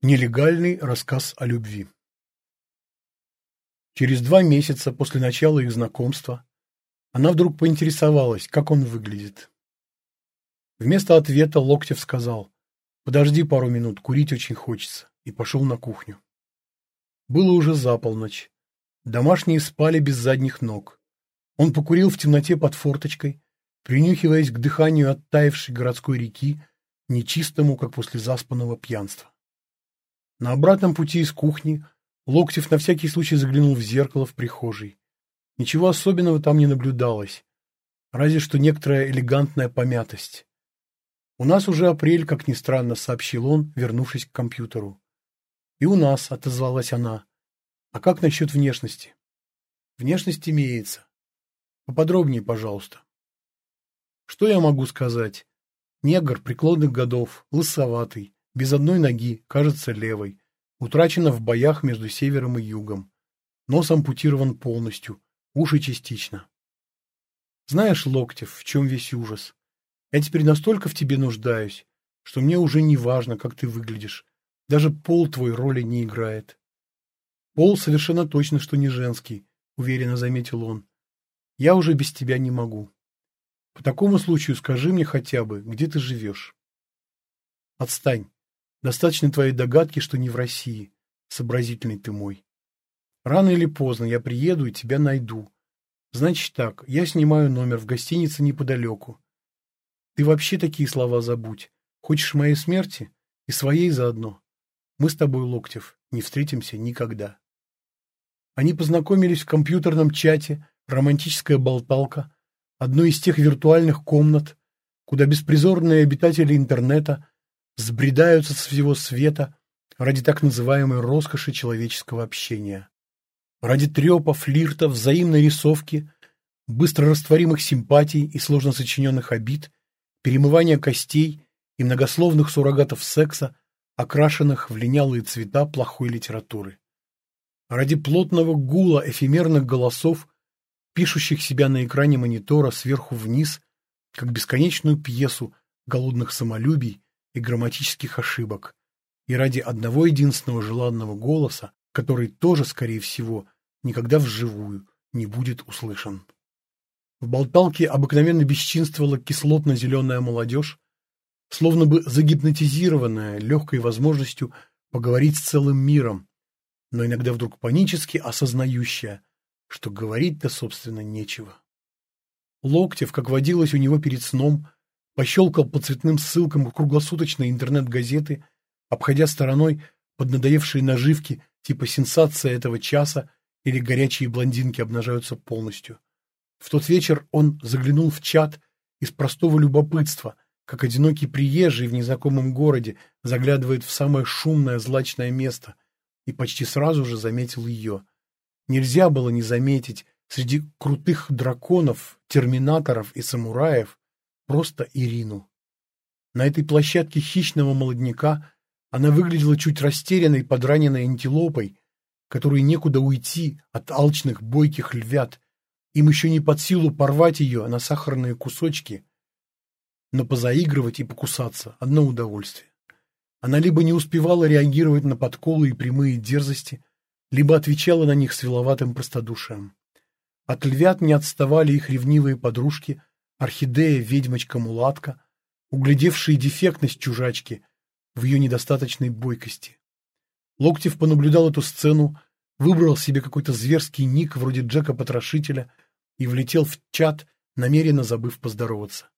Нелегальный рассказ о любви. Через два месяца после начала их знакомства она вдруг поинтересовалась, как он выглядит. Вместо ответа Локтев сказал «Подожди пару минут, курить очень хочется», и пошел на кухню. Было уже за полночь. Домашние спали без задних ног. Он покурил в темноте под форточкой, принюхиваясь к дыханию оттаившей городской реки, нечистому, как после заспанного пьянства. На обратном пути из кухни Локтев на всякий случай заглянул в зеркало в прихожей. Ничего особенного там не наблюдалось, разве что некоторая элегантная помятость. «У нас уже апрель, как ни странно», — сообщил он, вернувшись к компьютеру. «И у нас», — отозвалась она. «А как насчет внешности?» «Внешность имеется. Поподробнее, пожалуйста». «Что я могу сказать? Негр преклонных годов, лысоватый, без одной ноги, кажется левой, утрачена в боях между севером и югом. Нос ампутирован полностью, уши частично. Знаешь, Локтев, в чем весь ужас? Я теперь настолько в тебе нуждаюсь, что мне уже не важно, как ты выглядишь. Даже пол твой роли не играет. Пол совершенно точно, что не женский, уверенно заметил он. Я уже без тебя не могу. По такому случаю скажи мне хотя бы, где ты живешь. Отстань. Достаточно твоей догадки, что не в России. Сообразительный ты мой. Рано или поздно я приеду и тебя найду. Значит так, я снимаю номер в гостинице неподалеку. Ты вообще такие слова забудь. Хочешь моей смерти? И своей заодно. Мы с тобой, Локтев, не встретимся никогда. Они познакомились в компьютерном чате «Романтическая болталка», одной из тех виртуальных комнат, куда беспризорные обитатели интернета сбредаются с всего света ради так называемой роскоши человеческого общения. Ради трепа, флирта, взаимной рисовки, быстро растворимых симпатий и сложно сочиненных обид, перемывания костей и многословных суррогатов секса, окрашенных в линялые цвета плохой литературы. Ради плотного гула эфемерных голосов, пишущих себя на экране монитора сверху вниз, как бесконечную пьесу голодных самолюбий и грамматических ошибок, и ради одного единственного желанного голоса, который тоже, скорее всего, никогда вживую не будет услышан. В болталке обыкновенно бесчинствовала кислотно-зеленая молодежь, словно бы загипнотизированная легкой возможностью поговорить с целым миром, но иногда вдруг панически осознающая, что говорить-то, собственно, нечего. Локтев, как водилось у него перед сном, пощелкал по цветным ссылкам круглосуточной интернет-газеты, обходя стороной поднадоевшие наживки типа «Сенсация этого часа» или «Горячие блондинки обнажаются полностью». В тот вечер он заглянул в чат из простого любопытства, как одинокий приезжий в незнакомом городе заглядывает в самое шумное злачное место, и почти сразу же заметил ее. Нельзя было не заметить среди крутых драконов, терминаторов и самураев Просто Ирину. На этой площадке хищного молодняка она выглядела чуть растерянной, подраненной антилопой, которой некуда уйти от алчных бойких львят. Им еще не под силу порвать ее на сахарные кусочки, но позаигрывать и покусаться – одно удовольствие. Она либо не успевала реагировать на подколы и прямые дерзости, либо отвечала на них с виловатым простодушием. От львят не отставали их ревнивые подружки, орхидея, ведьмочка-мулатка, углядевшие дефектность чужачки в ее недостаточной бойкости. Локтев понаблюдал эту сцену, выбрал себе какой-то зверский ник вроде Джека-потрошителя и влетел в чат, намеренно забыв поздороваться.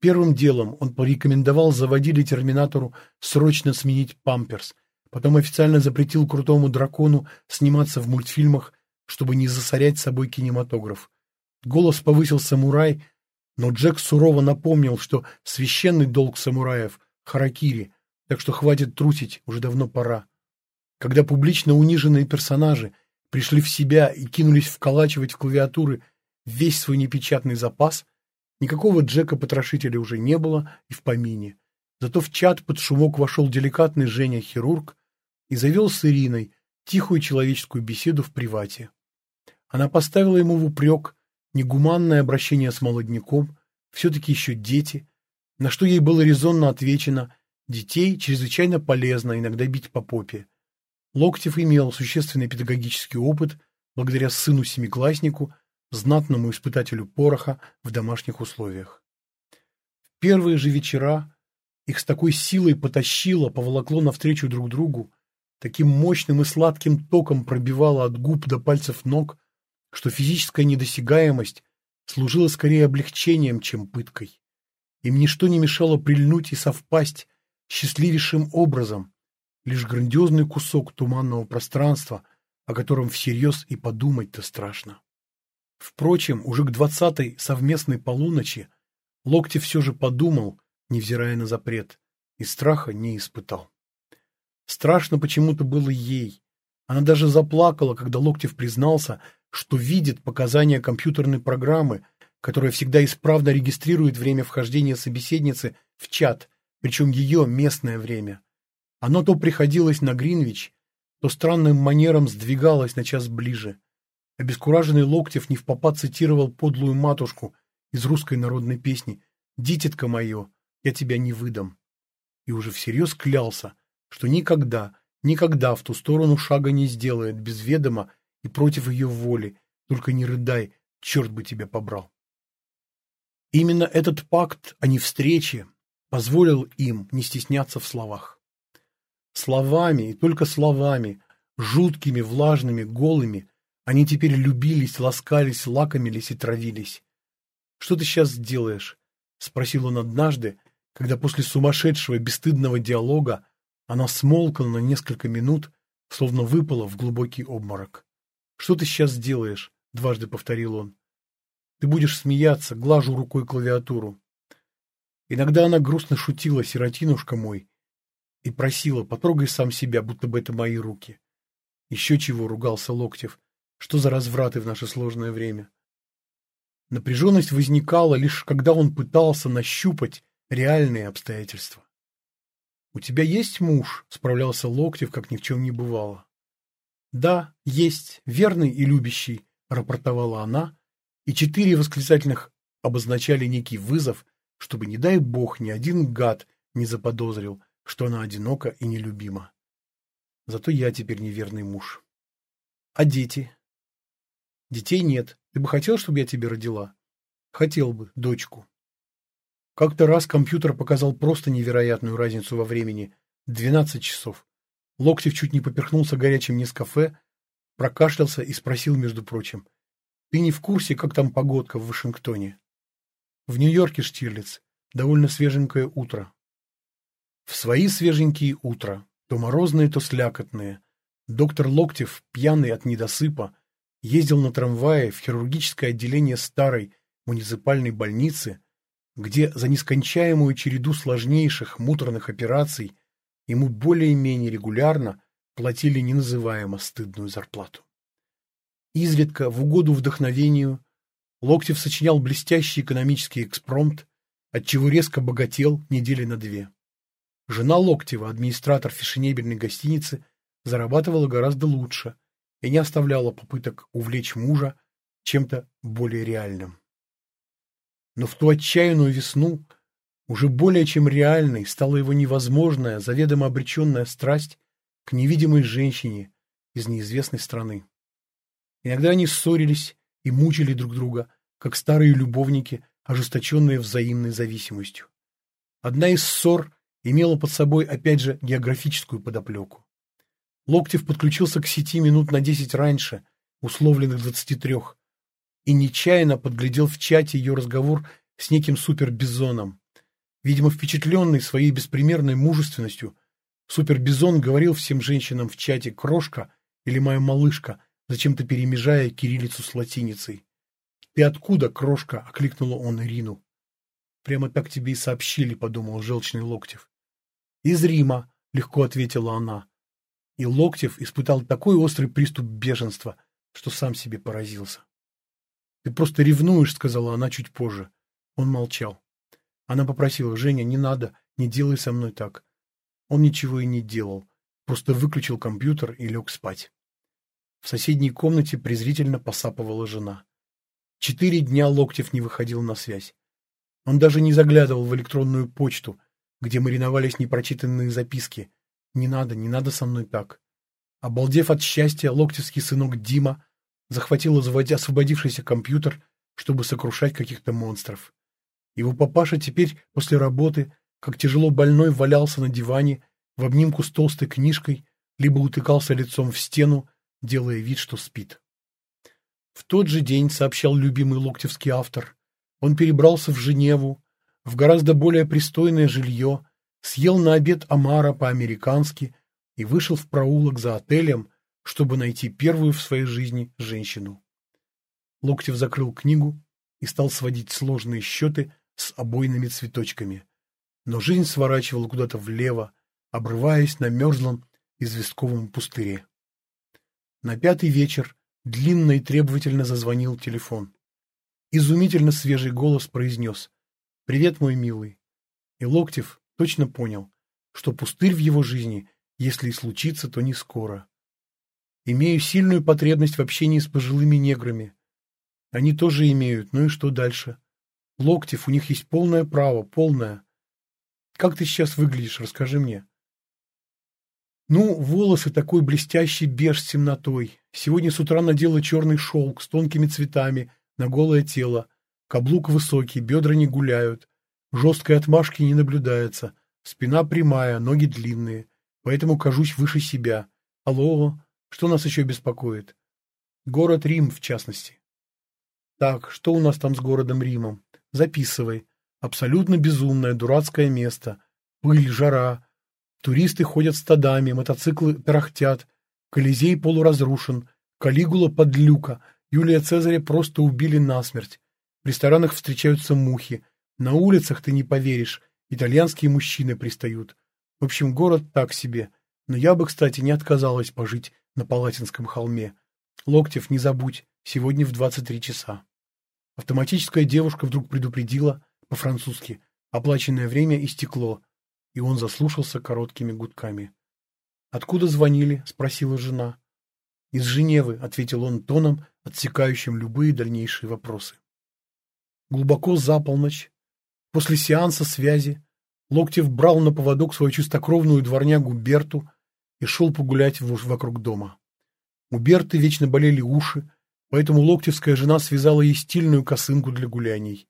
Первым делом он порекомендовал заводили терминатору срочно сменить памперс, потом официально запретил крутому дракону сниматься в мультфильмах, чтобы не засорять собой кинематограф. Голос повысил самурай, но Джек сурово напомнил, что священный долг самураев – харакири, так что хватит трусить, уже давно пора. Когда публично униженные персонажи пришли в себя и кинулись вколачивать в клавиатуры весь свой непечатный запас, никакого Джека-потрошителя уже не было и в помине. Зато в чат под шумок вошел деликатный Женя-хирург и завел с Ириной тихую человеческую беседу в привате. Она поставила ему в упрек негуманное обращение с молодняком, все-таки еще дети, на что ей было резонно отвечено Детей чрезвычайно полезно иногда бить по попе. Локтев имел существенный педагогический опыт благодаря сыну-семикласснику, знатному испытателю пороха в домашних условиях. В первые же вечера их с такой силой потащило, поволокло навстречу друг другу, таким мощным и сладким током пробивало от губ до пальцев ног, что физическая недосягаемость служила скорее облегчением, чем пыткой. Им ничто не мешало прильнуть и совпасть счастливейшим образом, лишь грандиозный кусок туманного пространства, о котором всерьез и подумать-то страшно. Впрочем, уже к двадцатой совместной полуночи Локти все же подумал, невзирая на запрет, и страха не испытал. Страшно почему-то было ей. Она даже заплакала, когда Локтев признался, что видит показания компьютерной программы, которая всегда исправно регистрирует время вхождения собеседницы в чат, причем ее местное время. Оно то приходилось на Гринвич, то странным манером сдвигалось на час ближе. Обескураженный Локтев не в попад цитировал подлую матушку из русской народной песни «Дитятка мое, я тебя не выдам». И уже всерьез клялся, что никогда, никогда в ту сторону шага не сделает без ведома и против ее воли, только не рыдай, черт бы тебя побрал. Именно этот пакт, а не встречи, позволил им не стесняться в словах. Словами и только словами, жуткими, влажными, голыми, они теперь любились, ласкались, лакомились и травились. «Что ты сейчас сделаешь?» — спросил он однажды, когда после сумасшедшего бесстыдного диалога она смолкла на несколько минут, словно выпала в глубокий обморок. «Что ты сейчас сделаешь?» — дважды повторил он. «Ты будешь смеяться, глажу рукой клавиатуру». Иногда она грустно шутила, сиротинушка мой, и просила, потрогай сам себя, будто бы это мои руки. Еще чего, ругался Локтев, что за развраты в наше сложное время? Напряженность возникала лишь когда он пытался нащупать реальные обстоятельства. «У тебя есть муж?» — справлялся Локтев, как ни в чем не бывало. «Да, есть, верный и любящий», — рапортовала она, и четыре восклицательных обозначали некий вызов, чтобы, не дай бог, ни один гад не заподозрил, что она одинока и нелюбима. Зато я теперь неверный муж. А дети? Детей нет. Ты бы хотел, чтобы я тебе родила? Хотел бы, дочку. Как-то раз компьютер показал просто невероятную разницу во времени. Двенадцать часов. Локтев чуть не поперхнулся горячим Нескафе, прокашлялся и спросил, между прочим, «Ты не в курсе, как там погодка в Вашингтоне?» «В Нью-Йорке, Штирлиц. Довольно свеженькое утро». В свои свеженькие утра, то морозные, то слякотные, доктор Локтев, пьяный от недосыпа, ездил на трамвае в хирургическое отделение старой муниципальной больницы, где за нескончаемую череду сложнейших муторных операций ему более-менее регулярно платили неназываемо стыдную зарплату. Изредка, в угоду вдохновению, Локтев сочинял блестящий экономический экспромт, отчего резко богател недели на две. Жена Локтева, администратор фешенебельной гостиницы, зарабатывала гораздо лучше – и не оставляла попыток увлечь мужа чем-то более реальным. Но в ту отчаянную весну уже более чем реальной стала его невозможная, заведомо обреченная страсть к невидимой женщине из неизвестной страны. Иногда они ссорились и мучили друг друга, как старые любовники, ожесточенные взаимной зависимостью. Одна из ссор имела под собой, опять же, географическую подоплеку. Локтев подключился к сети минут на десять раньше, условленных двадцати трех, и нечаянно подглядел в чате ее разговор с неким супербизоном. Видимо, впечатленный своей беспримерной мужественностью, супербизон говорил всем женщинам в чате «крошка» или «моя малышка», зачем-то перемежая кириллицу с латиницей. «Ты откуда, крошка?» — окликнула он Ирину. «Прямо так тебе и сообщили», — подумал желчный Локтев. «Из Рима», — легко ответила она. И Локтев испытал такой острый приступ бешенства, что сам себе поразился. «Ты просто ревнуешь», — сказала она чуть позже. Он молчал. Она попросила, «Женя, не надо, не делай со мной так». Он ничего и не делал, просто выключил компьютер и лег спать. В соседней комнате презрительно посапывала жена. Четыре дня Локтев не выходил на связь. Он даже не заглядывал в электронную почту, где мариновались непрочитанные записки. «Не надо, не надо со мной так». Обалдев от счастья, локтевский сынок Дима захватил освободившийся компьютер, чтобы сокрушать каких-то монстров. Его папаша теперь, после работы, как тяжело больной, валялся на диване в обнимку с толстой книжкой, либо утыкался лицом в стену, делая вид, что спит. В тот же день, сообщал любимый локтевский автор, он перебрался в Женеву, в гораздо более пристойное жилье, съел на обед омара по-американски и вышел в проулок за отелем, чтобы найти первую в своей жизни женщину. Локтев закрыл книгу и стал сводить сложные счеты с обойными цветочками. Но жизнь сворачивала куда-то влево, обрываясь на мерзлом известковом пустыре. На пятый вечер длинно и требовательно зазвонил телефон. Изумительно свежий голос произнес «Привет, мой милый». И Локтев точно понял, что пустырь в его жизни, если и случится, то не скоро. Имею сильную потребность в общении с пожилыми неграми. Они тоже имеют, ну и что дальше? Локтев, у них есть полное право, полное. Как ты сейчас выглядишь, расскажи мне. Ну, волосы такой блестящий беж с темнотой. Сегодня с утра надела черный шелк с тонкими цветами на голое тело. Каблук высокий, бедра не гуляют. Жесткой отмашки не наблюдается. Спина прямая, ноги длинные. Поэтому кажусь выше себя. Алло, что нас еще беспокоит? Город Рим, в частности. Так, что у нас там с городом Римом? Записывай. Абсолютно безумное, дурацкое место. Пыль, жара, Туристы ходят стадами, мотоциклы тарахтят, Колизей полуразрушен, Калигула подлюка, Юлия Цезаря просто убили насмерть. В ресторанах встречаются мухи, на улицах, ты не поверишь, итальянские мужчины пристают. В общем, город так себе, но я бы, кстати, не отказалась пожить на Палатинском холме. Локтев, не забудь, сегодня в 23 часа. Автоматическая девушка вдруг предупредила, по-французски, оплаченное время истекло, и он заслушался короткими гудками. «Откуда звонили?» — спросила жена. «Из Женевы», — ответил он тоном, отсекающим любые дальнейшие вопросы. Глубоко за полночь, после сеанса связи, Локтев брал на поводок свою чистокровную дворнягу Берту и шел погулять вокруг дома. У Берты вечно болели уши, поэтому локтевская жена связала ей стильную косынку для гуляний.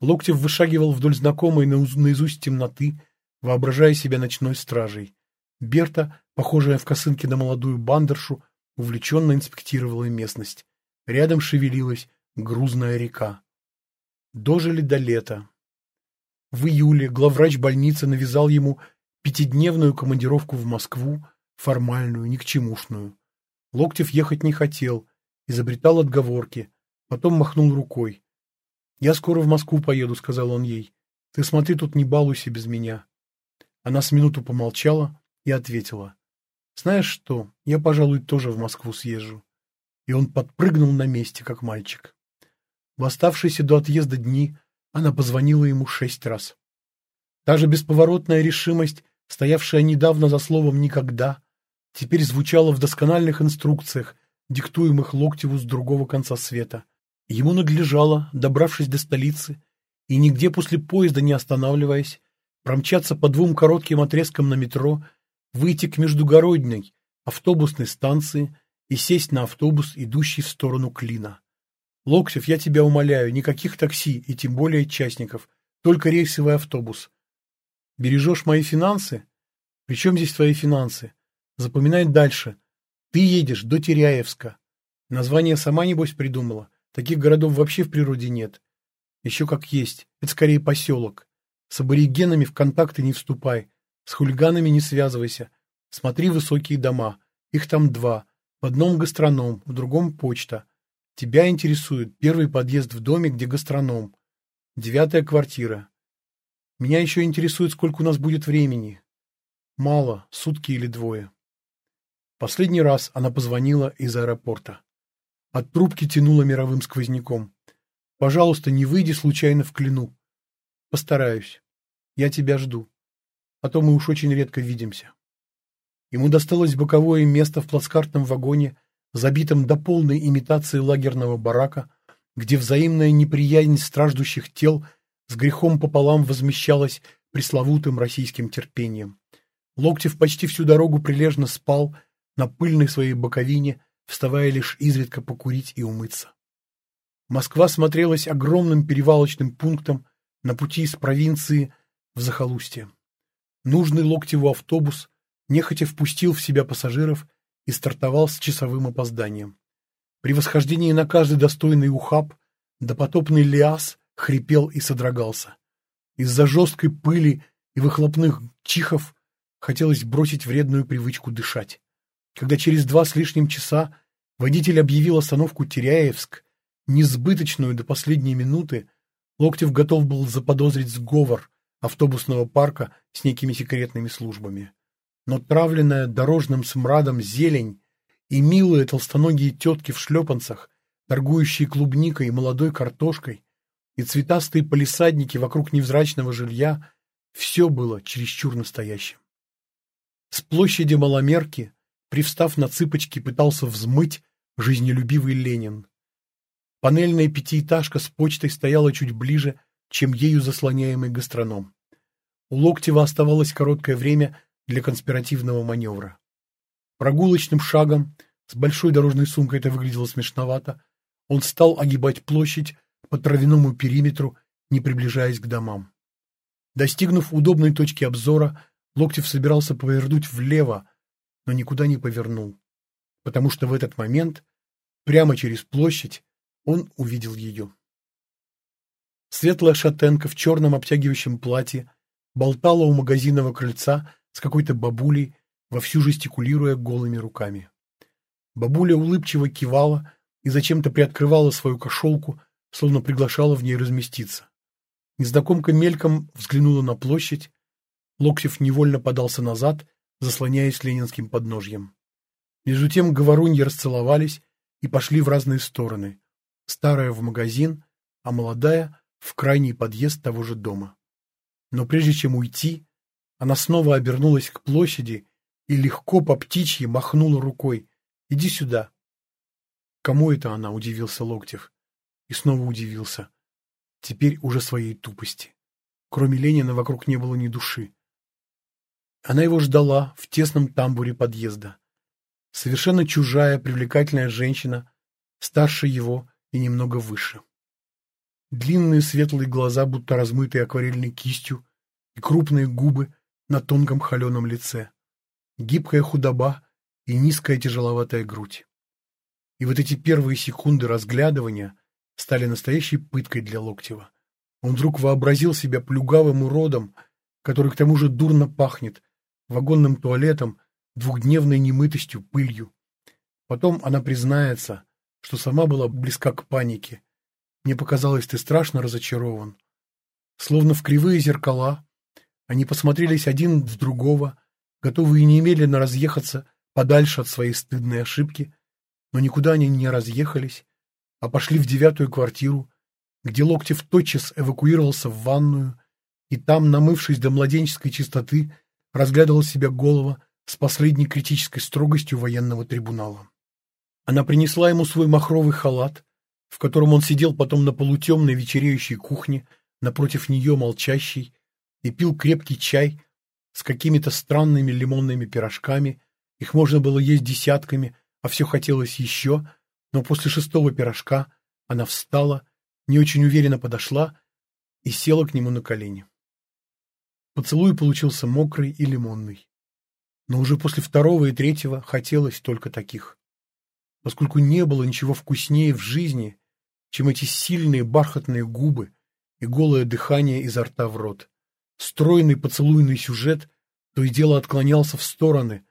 Локтев вышагивал вдоль знакомой наизусть темноты, воображая себя ночной стражей. Берта, похожая в косынке на молодую бандершу, увлеченно инспектировала местность. Рядом шевелилась грузная река. Дожили до лета. В июле главврач больницы навязал ему пятидневную командировку в Москву, формальную, никчемушную. Локтев ехать не хотел, изобретал отговорки, потом махнул рукой. «Я скоро в Москву поеду», — сказал он ей. «Ты смотри, тут не балуйся без меня». Она с минуту помолчала и ответила. «Знаешь что, я, пожалуй, тоже в Москву съезжу». И он подпрыгнул на месте, как мальчик. В оставшиеся до отъезда дни она позвонила ему шесть раз. Та же бесповоротная решимость, стоявшая недавно за словом «никогда», теперь звучала в доскональных инструкциях, диктуемых Локтеву с другого конца света. Ему надлежало, добравшись до столицы, и нигде после поезда не останавливаясь, промчаться по двум коротким отрезкам на метро, выйти к междугородней автобусной станции и сесть на автобус, идущий в сторону Клина. Локтев, я тебя умоляю, никаких такси и тем более частников, только рейсовый автобус. Бережешь мои финансы? Причем здесь твои финансы? Запоминай дальше. Ты едешь до Теряевска. Название сама, небось, придумала. Таких городов вообще в природе нет. Еще как есть. Это скорее поселок. С аборигенами в контакты не вступай, с хулиганами не связывайся. Смотри высокие дома, их там два. В одном гастроном, в другом почта. Тебя интересует первый подъезд в доме, где гастроном. Девятая квартира. Меня еще интересует, сколько у нас будет времени. Мало, сутки или двое. Последний раз она позвонила из аэропорта. От трубки тянуло мировым сквозняком. «Пожалуйста, не выйди случайно в клину. Постараюсь. Я тебя жду. А то мы уж очень редко видимся. Ему досталось боковое место в плацкартном вагоне, забитом до полной имитации лагерного барака, где взаимная неприязнь страждущих тел с грехом пополам возмещалась пресловутым российским терпением. Локтев почти всю дорогу прилежно спал на пыльной своей боковине, вставая лишь изредка покурить и умыться. Москва смотрелась огромным перевалочным пунктом на пути из провинции в захолустье. Нужный Локтеву автобус нехотя впустил в себя пассажиров и стартовал с часовым опозданием. При восхождении на каждый достойный ухаб допотопный Лиас хрипел и содрогался. Из-за жесткой пыли и выхлопных чихов хотелось бросить вредную привычку дышать. Когда через два с лишним часа водитель объявил остановку Теряевск, несбыточную до последней минуты, Локтев готов был заподозрить сговор автобусного парка с некими секретными службами. Но травленная дорожным смрадом зелень и милые толстоногие тетки в шлепанцах, торгующие клубникой и молодой картошкой, и цветастые полисадники вокруг невзрачного жилья — все было чересчур настоящим. С площади Маломерки, привстав на цыпочки, пытался взмыть жизнелюбивый Ленин. Панельная пятиэтажка с почтой стояла чуть ближе, чем ею заслоняемый гастроном. У Локтева оставалось короткое время для конспиративного маневра. Прогулочным шагом, с большой дорожной сумкой это выглядело смешновато, он стал огибать площадь по травяному периметру, не приближаясь к домам. Достигнув удобной точки обзора, Локтев собирался повернуть влево, но никуда не повернул, потому что в этот момент, прямо через площадь, он увидел ее. Светлая шатенка в черном обтягивающем платье болтала у магазинного крыльца с какой-то бабулей, вовсю жестикулируя голыми руками. Бабуля улыбчиво кивала и зачем-то приоткрывала свою кошелку, словно приглашала в ней разместиться. Незнакомка мельком взглянула на площадь, Локтев невольно подался назад, заслоняясь ленинским подножьем. Между тем говоруньи расцеловались и пошли в разные стороны. Старая в магазин, а молодая в крайний подъезд того же дома. Но прежде чем уйти, она снова обернулась к площади и легко по птичьи махнула рукой. «Иди сюда». Кому это она, удивился Локтев. И снова удивился. Теперь уже своей тупости. Кроме Ленина вокруг не было ни души. Она его ждала в тесном тамбуре подъезда. Совершенно чужая, привлекательная женщина, старше его и немного выше. Длинные светлые глаза, будто размытые акварельной кистью, и крупные губы на тонком холеном лице. Гибкая худоба и низкая тяжеловатая грудь. И вот эти первые секунды разглядывания стали настоящей пыткой для Локтева. Он вдруг вообразил себя плюгавым уродом, который к тому же дурно пахнет, вагонным туалетом, двухдневной немытостью, пылью. Потом она признается, что сама была близка к панике. Мне показалось, ты страшно разочарован. Словно в кривые зеркала, они посмотрелись один в другого, готовые немедленно разъехаться подальше от своей стыдной ошибки, но никуда они не разъехались, а пошли в девятую квартиру, где Локтев тотчас эвакуировался в ванную, и там, намывшись до младенческой чистоты, разглядывал себя голова с последней критической строгостью военного трибунала. Она принесла ему свой махровый халат, в котором он сидел потом на полутемной вечереющей кухне, напротив нее молчащий, и пил крепкий чай с какими-то странными лимонными пирожками. Их можно было есть десятками, а все хотелось еще, но после шестого пирожка она встала, не очень уверенно подошла и села к нему на колени. Поцелуй получился мокрый и лимонный. Но уже после второго и третьего хотелось только таких. Поскольку не было ничего вкуснее в жизни, чем эти сильные бархатные губы и голое дыхание изо рта в рот. Стройный поцелуйный сюжет то и дело отклонялся в стороны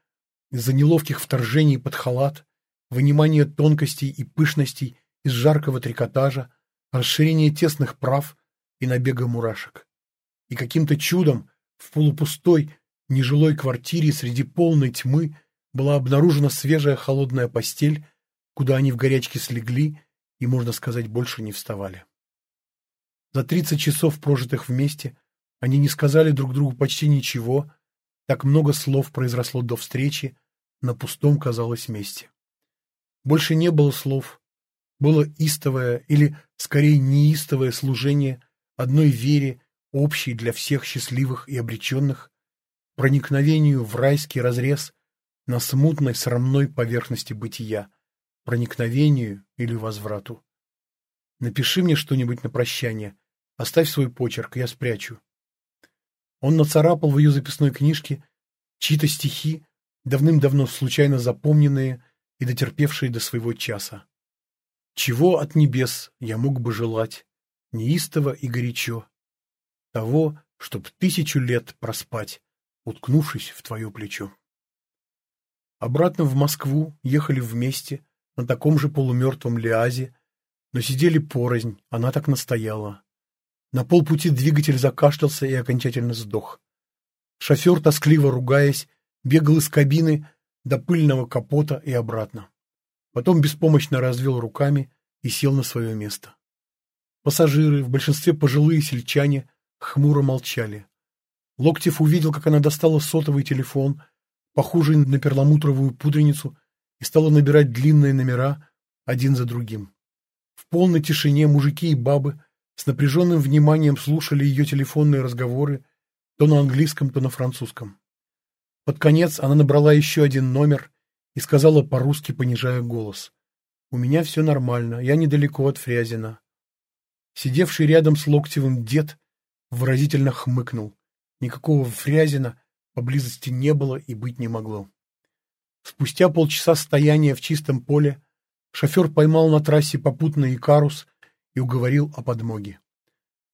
из-за неловких вторжений под халат, вынимания тонкостей и пышностей из жаркого трикотажа, расширения тесных прав и набега мурашек. И каким-то чудом в полупустой, нежилой квартире среди полной тьмы была обнаружена свежая холодная постель, куда они в горячке слегли и, можно сказать, больше не вставали. За тридцать часов, прожитых вместе, они не сказали друг другу почти ничего, так много слов произросло до встречи, на пустом казалось месте. Больше не было слов, было истовое или, скорее, неистовое служение одной вере общей для всех счастливых и обреченных, проникновению в райский разрез на смутной срамной поверхности бытия, проникновению или возврату. Напиши мне что-нибудь на прощание, оставь свой почерк, я спрячу. Он нацарапал в ее записной книжке чьи-то стихи, давным-давно случайно запомненные и дотерпевшие до своего часа. Чего от небес я мог бы желать, неистово и горячо? Того, чтоб тысячу лет проспать, уткнувшись в твое плечо. Обратно в Москву ехали вместе, на таком же полумертвом Лиазе, но сидели порознь, она так настояла. На полпути двигатель закашлялся и окончательно сдох. Шофер, тоскливо ругаясь, бегал из кабины до пыльного капота и обратно. Потом беспомощно развел руками и сел на свое место. Пассажиры, в большинстве пожилые сельчане, хмуро молчали. Локтев увидел, как она достала сотовый телефон, похожий на перламутровую пудреницу, и стала набирать длинные номера один за другим. В полной тишине мужики и бабы с напряженным вниманием слушали ее телефонные разговоры то на английском, то на французском. Под конец она набрала еще один номер и сказала по-русски, понижая голос. «У меня все нормально, я недалеко от Фрязина». Сидевший рядом с Локтевым дед выразительно хмыкнул. Никакого Фрязина поблизости не было и быть не могло. Спустя полчаса стояния в чистом поле шофер поймал на трассе попутный Икарус и уговорил о подмоге.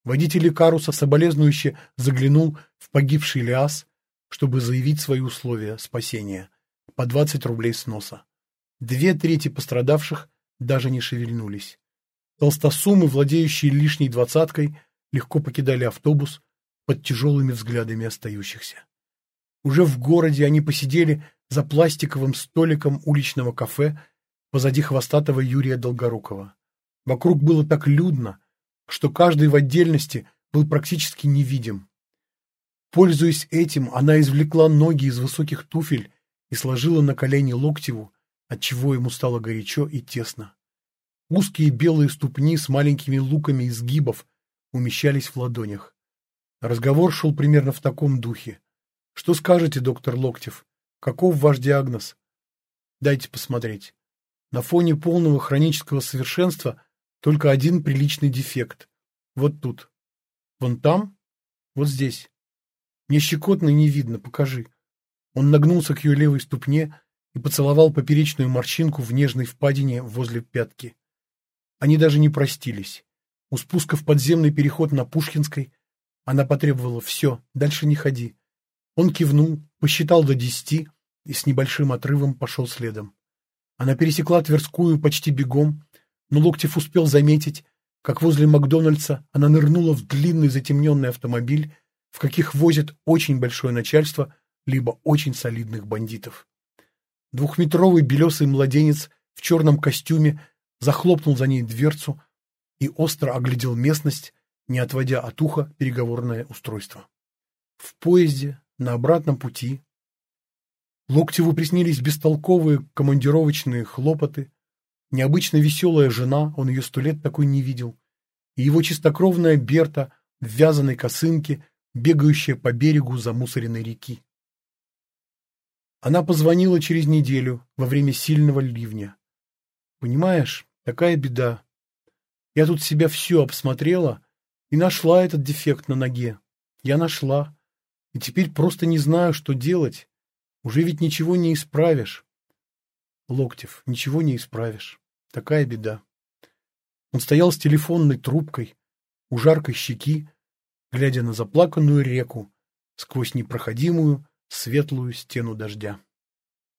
Водитель Икаруса соболезнующе заглянул в погибший Лиас, чтобы заявить свои условия спасения по 20 рублей с носа. Две трети пострадавших даже не шевельнулись. Толстосумы, владеющие лишней двадцаткой, легко покидали автобус под тяжелыми взглядами остающихся. Уже в городе они посидели за пластиковым столиком уличного кафе позади хвостатого Юрия Долгорукова. Вокруг было так людно, что каждый в отдельности был практически невидим. Пользуясь этим, она извлекла ноги из высоких туфель и сложила на колени Локтеву, отчего ему стало горячо и тесно. Узкие белые ступни с маленькими луками изгибов умещались в ладонях. Разговор шел примерно в таком духе. «Что скажете, доктор Локтев? Каков ваш диагноз?» «Дайте посмотреть. На фоне полного хронического совершенства только один приличный дефект. Вот тут. Вон там? Вот здесь. Мне щекотно не видно, покажи». Он нагнулся к ее левой ступне и поцеловал поперечную морщинку в нежной впадине возле пятки. Они даже не простились. У спуска в подземный переход на Пушкинской она потребовала «все, дальше не ходи». Он кивнул, посчитал до десяти и с небольшим отрывом пошел следом. Она пересекла Тверскую почти бегом, но Локтев успел заметить, как возле Макдональдса она нырнула в длинный затемненный автомобиль, в каких возят очень большое начальство, либо очень солидных бандитов. Двухметровый белесый младенец в черном костюме захлопнул за ней дверцу и остро оглядел местность, не отводя от уха переговорное устройство. В поезде, на обратном пути, Локтеву приснились бестолковые командировочные хлопоты, необычно веселая жена, он ее сто лет такой не видел, и его чистокровная Берта в вязаной косынке, бегающая по берегу замусоренной реки. Она позвонила через неделю во время сильного ливня. Понимаешь, Такая беда. Я тут себя все обсмотрела и нашла этот дефект на ноге. Я нашла. И теперь просто не знаю, что делать. Уже ведь ничего не исправишь. Локтев, ничего не исправишь. Такая беда. Он стоял с телефонной трубкой у жаркой щеки, глядя на заплаканную реку сквозь непроходимую светлую стену дождя.